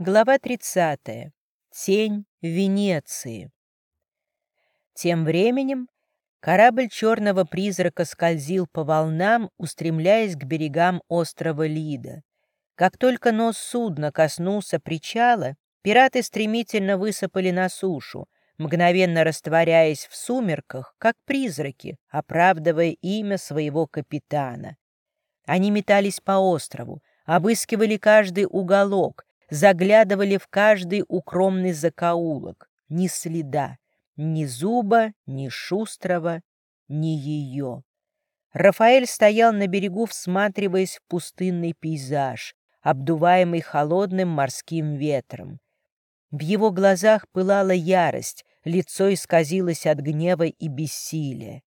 Глава 30. Тень Венеции. Тем временем корабль черного призрака скользил по волнам, устремляясь к берегам острова Лида. Как только нос судна коснулся причала, пираты стремительно высыпали на сушу, мгновенно растворяясь в сумерках, как призраки, оправдывая имя своего капитана. Они метались по острову, обыскивали каждый уголок, заглядывали в каждый укромный закоулок. Ни следа, ни зуба, ни шустрого, ни ее. Рафаэль стоял на берегу, всматриваясь в пустынный пейзаж, обдуваемый холодным морским ветром. В его глазах пылала ярость, лицо исказилось от гнева и бессилия.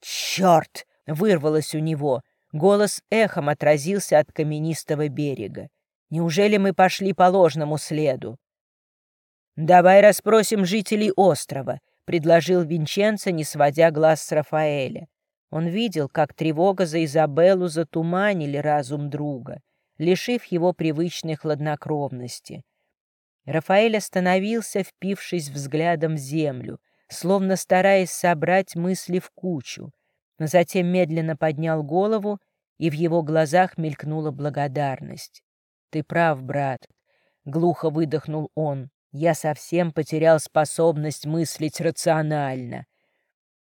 «Черт!» — вырвалось у него, голос эхом отразился от каменистого берега. Неужели мы пошли по ложному следу? «Давай расспросим жителей острова», — предложил Винченцо, не сводя глаз с Рафаэля. Он видел, как тревога за Изабеллу затуманили разум друга, лишив его привычной хладнокровности. Рафаэль остановился, впившись взглядом в землю, словно стараясь собрать мысли в кучу, но затем медленно поднял голову, и в его глазах мелькнула благодарность. «Ты прав, брат», — глухо выдохнул он. «Я совсем потерял способность мыслить рационально».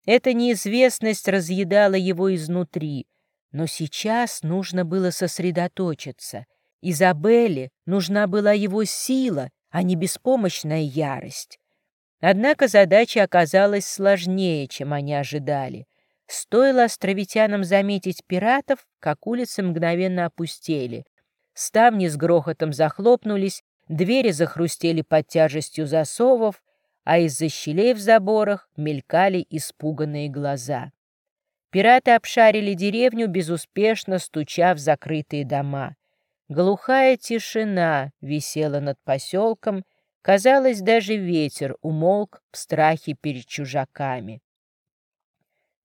Эта неизвестность разъедала его изнутри, но сейчас нужно было сосредоточиться. Изабелле нужна была его сила, а не беспомощная ярость. Однако задача оказалась сложнее, чем они ожидали. Стоило островитянам заметить пиратов, как улицы мгновенно опустели. Ставни с грохотом захлопнулись, двери захрустели под тяжестью засовов, а из-за щелей в заборах мелькали испуганные глаза. Пираты обшарили деревню, безуспешно стуча в закрытые дома. Глухая тишина висела над поселком, казалось, даже ветер умолк в страхе перед чужаками.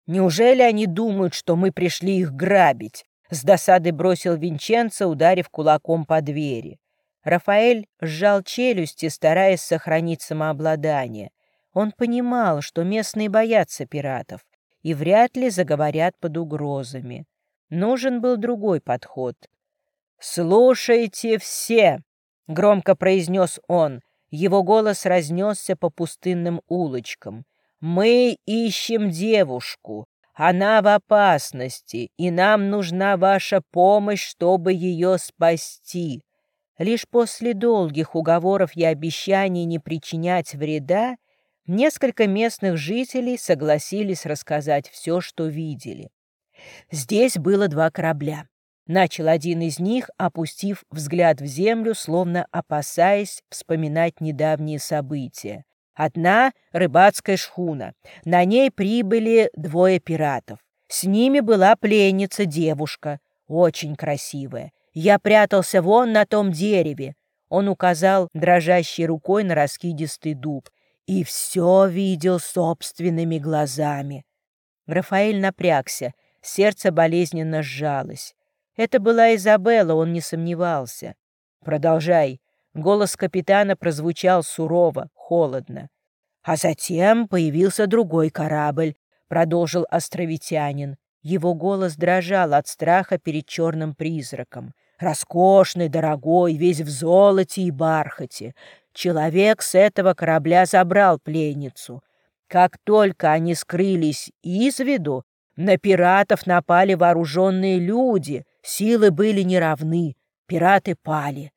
«Неужели они думают, что мы пришли их грабить?» С досады бросил Винченцо, ударив кулаком по двери. Рафаэль сжал челюсти, стараясь сохранить самообладание. Он понимал, что местные боятся пиратов и вряд ли заговорят под угрозами. Нужен был другой подход. «Слушайте все!» — громко произнес он. Его голос разнесся по пустынным улочкам. «Мы ищем девушку. Она в опасности, и нам нужна ваша помощь, чтобы ее спасти. Лишь после долгих уговоров и обещаний не причинять вреда несколько местных жителей согласились рассказать все, что видели. Здесь было два корабля. Начал один из них, опустив взгляд в землю, словно опасаясь вспоминать недавние события. Одна рыбацкая шхуна. На ней прибыли двое пиратов. С ними была пленница девушка, очень красивая. Я прятался вон на том дереве. Он указал дрожащей рукой на раскидистый дуб. И все видел собственными глазами. Рафаэль напрягся, сердце болезненно сжалось. Это была Изабелла, он не сомневался. «Продолжай», Голос капитана прозвучал сурово, холодно. А затем появился другой корабль, продолжил островитянин. Его голос дрожал от страха перед черным призраком. Роскошный, дорогой, весь в золоте и бархате. Человек с этого корабля забрал пленницу. Как только они скрылись из виду, на пиратов напали вооруженные люди, силы были неравны, пираты пали.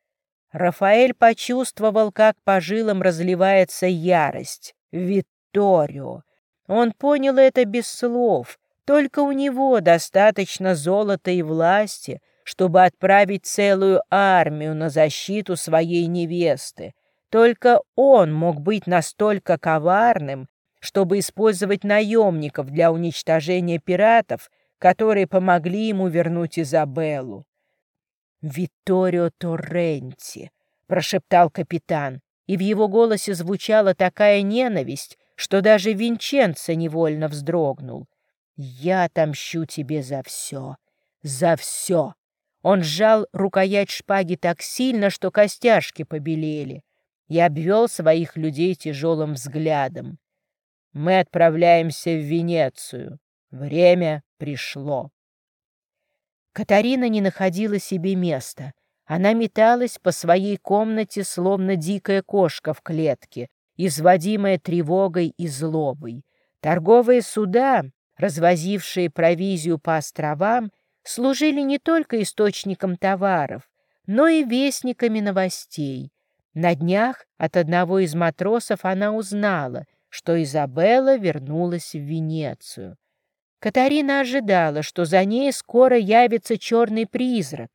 Рафаэль почувствовал, как по жилам разливается ярость. Витторио. Он понял это без слов. Только у него достаточно золота и власти, чтобы отправить целую армию на защиту своей невесты. Только он мог быть настолько коварным, чтобы использовать наемников для уничтожения пиратов, которые помогли ему вернуть Изабеллу. «Витторио Торренти», — прошептал капитан, и в его голосе звучала такая ненависть, что даже Винченцо невольно вздрогнул. «Я отомщу тебе за все, за все!» Он сжал рукоять шпаги так сильно, что костяшки побелели, и обвел своих людей тяжелым взглядом. «Мы отправляемся в Венецию. Время пришло». Катарина не находила себе места. Она металась по своей комнате, словно дикая кошка в клетке, изводимая тревогой и злобой. Торговые суда, развозившие провизию по островам, служили не только источником товаров, но и вестниками новостей. На днях от одного из матросов она узнала, что Изабелла вернулась в Венецию. Катарина ожидала, что за ней скоро явится черный призрак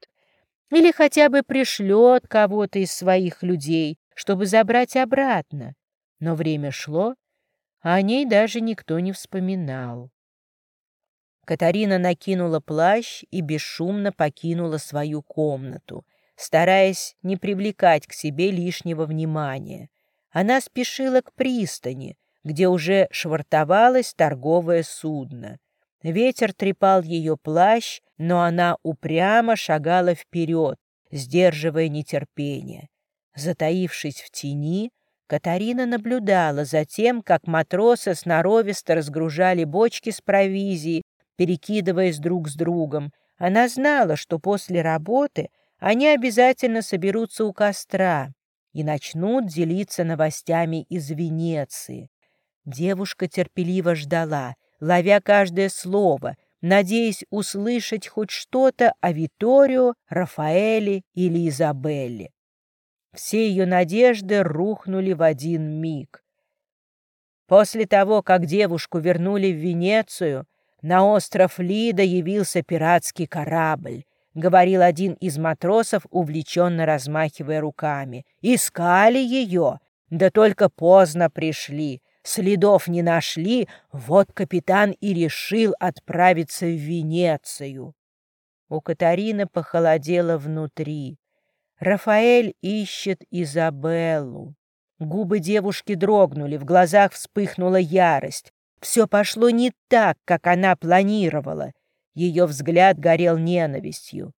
или хотя бы пришлет кого-то из своих людей, чтобы забрать обратно. Но время шло, а о ней даже никто не вспоминал. Катарина накинула плащ и бесшумно покинула свою комнату, стараясь не привлекать к себе лишнего внимания. Она спешила к пристани, где уже швартовалось торговое судно. Ветер трепал ее плащ, но она упрямо шагала вперед, сдерживая нетерпение. Затаившись в тени, Катарина наблюдала за тем, как матросы сноровисто разгружали бочки с провизией, перекидываясь друг с другом. Она знала, что после работы они обязательно соберутся у костра и начнут делиться новостями из Венеции. Девушка терпеливо ждала, ловя каждое слово, надеясь услышать хоть что-то о Виторио, Рафаэле или Изабелле. Все ее надежды рухнули в один миг. После того, как девушку вернули в Венецию, на остров Лида явился пиратский корабль, говорил один из матросов, увлеченно размахивая руками. Искали ее, да только поздно пришли. Следов не нашли, вот капитан и решил отправиться в Венецию. У Катарины похолодело внутри. Рафаэль ищет Изабеллу. Губы девушки дрогнули, в глазах вспыхнула ярость. Все пошло не так, как она планировала. Ее взгляд горел ненавистью.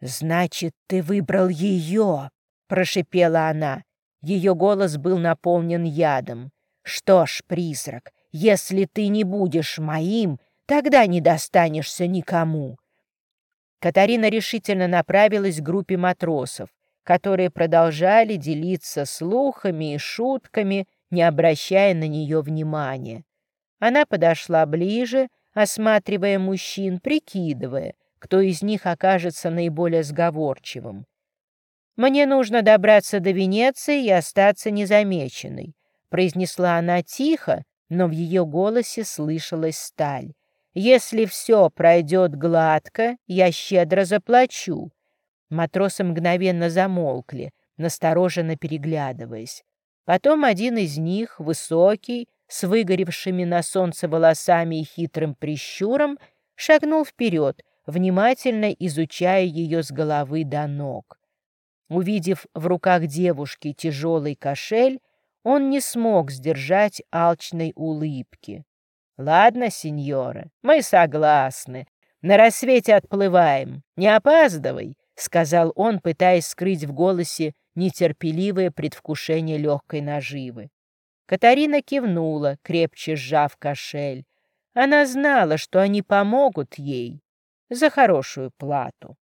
«Значит, ты выбрал ее!» — прошипела она. Ее голос был наполнен ядом. «Что ж, призрак, если ты не будешь моим, тогда не достанешься никому. Катарина решительно направилась к группе матросов, которые продолжали делиться слухами и шутками, не обращая на нее внимания. Она подошла ближе, осматривая мужчин, прикидывая, кто из них окажется наиболее сговорчивым. «Мне нужно добраться до Венеции и остаться незамеченной», произнесла она тихо, но в ее голосе слышалась сталь. Если все пройдет гладко, я щедро заплачу». Матросы мгновенно замолкли, настороженно переглядываясь. Потом один из них, высокий, с выгоревшими на солнце волосами и хитрым прищуром, шагнул вперед, внимательно изучая ее с головы до ног. Увидев в руках девушки тяжелый кошель, он не смог сдержать алчной улыбки. «Ладно, сеньора, мы согласны. На рассвете отплываем. Не опаздывай», — сказал он, пытаясь скрыть в голосе нетерпеливое предвкушение легкой наживы. Катарина кивнула, крепче сжав кошель. Она знала, что они помогут ей за хорошую плату.